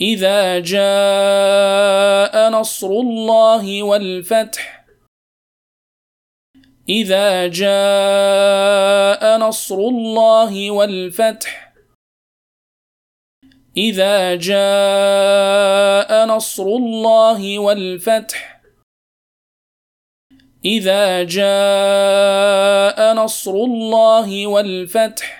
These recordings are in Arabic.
إذا جاء نصر الله والفتح. إذا جاء نصر الله والفتح. إذا جاء نصر الله والفتح. إذا جاء نصر الله والفتح.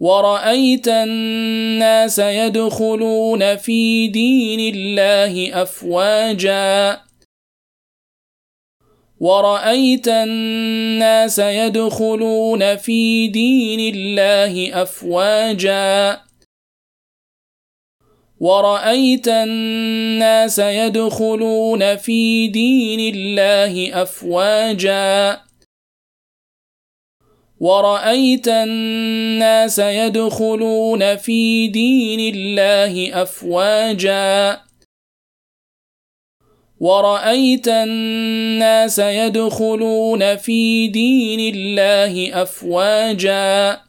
ورأيت الناس يدخلون في دين الله أفواجا. ورأيت الناس يدخلون في دين الله أفواجا. ورأيت الناس يدخلون في دين الله أفواجا. ورأيت الناس يدخلون في دين الله أفواجا. ورأيت الناس يدخلون في دين الله أفواجا.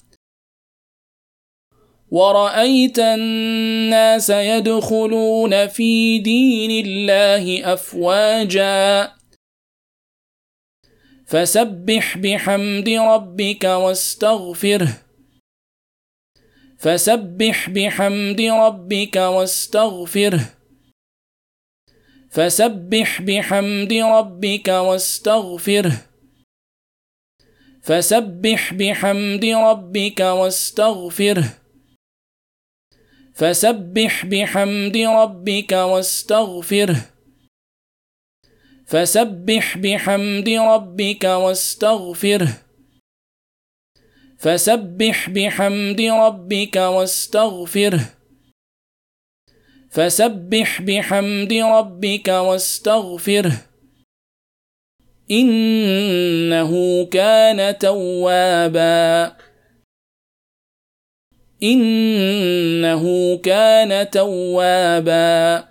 ورأيت الناس يدخلون في دين الله أفواجا. فسبح بحمد ربك واستغفره. فسبح بحمد ربك واستغفره. فسبح بحمد ربك واستغفره. فسبح بحمد ربك واستغفره. فسبح بحمد ربك واستغفره. فسبح بحمد ربك واستغفره. فسبح بحمد ربك واستغفره. فسبح بحمد ربك واستغفره. إنه كان توابا. إنه كان توابا.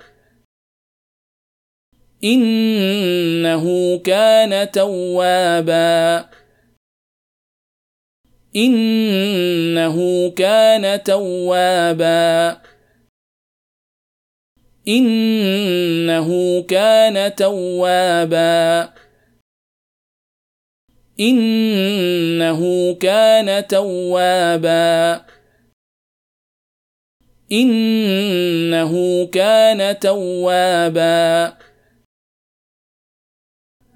إنه كان توابا. إنه كان توابا. إنه كان توابا. إنه كان توابا. إنه كان توابا.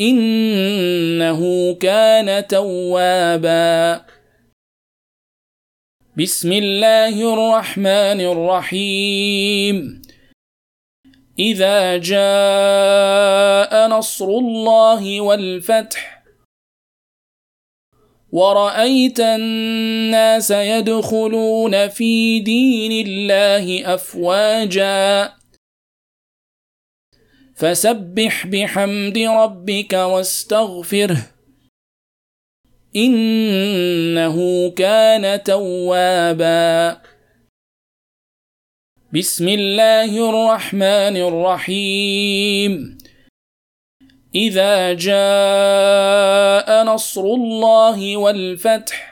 إنه كان توابا. بسم الله الرحمن الرحيم. إذا جاء نصر الله والفتح ورأيت الناس يدخلون في دين الله أفواجا. فسبح بحمد ربك واستغفره. إنه كان توابا. بسم الله الرحمن الرحيم. إذا جاء نصر الله والفتح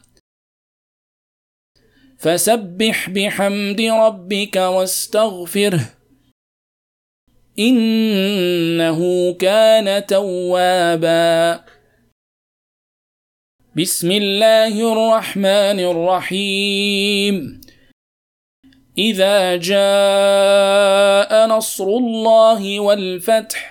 فسبح بحمد ربك واستغفره. إنه كان توابا. بسم الله الرحمن الرحيم. إذا جاء نصر الله والفتح